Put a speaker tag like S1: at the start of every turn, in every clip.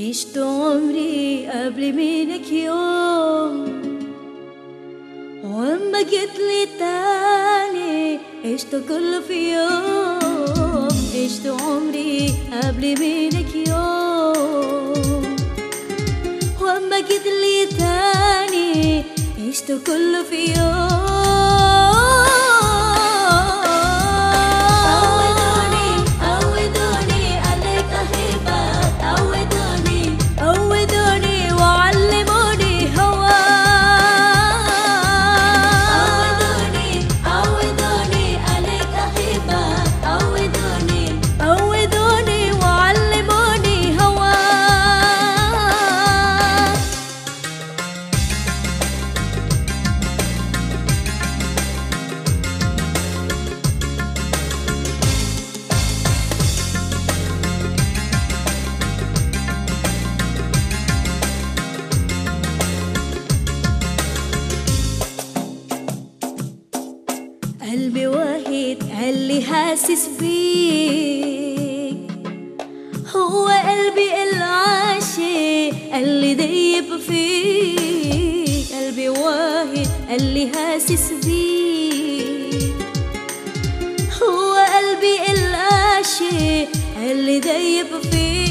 S1: عشت عمري قبل منك يوم واما جيت لي تاني عشت كله في يوم عشت عمري قبل منك يوم واما جيت لي تاني عشت كله في يوم قلبي واحد اللي حاسس بيك هو قلبي العاشق اللي ديب فيك. قلبي واحد اللي حاسس بيك هو قلبي العاشق اللي ديب فيك.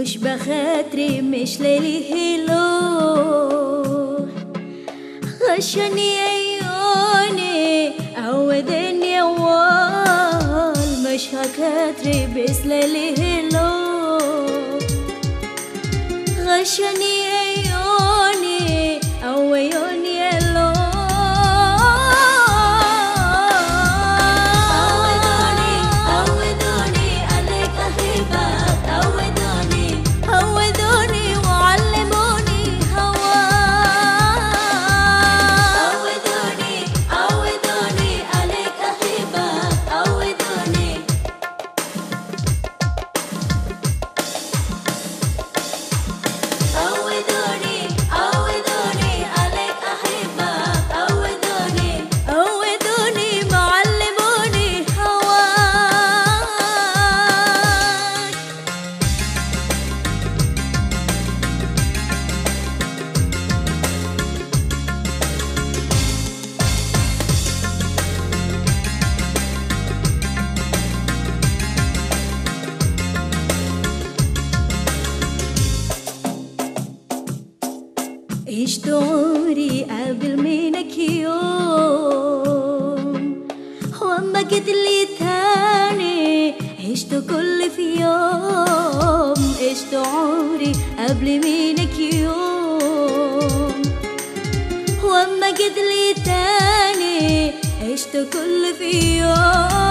S1: مش بخاطري مش ليلي هيلو خشني عيوني عودني اول مش هكاتري بس ليلي هيلو غشني عشت عمري قبل منك يوم؟ واما جيت لي تاني عشت كل في يوم. عشت عمري قبل منك يوم؟ واما جيت لي تاني عشت كل في يوم.